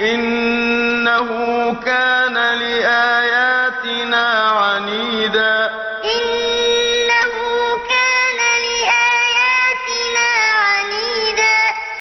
إنه كان لآياتنا عنيدا. إن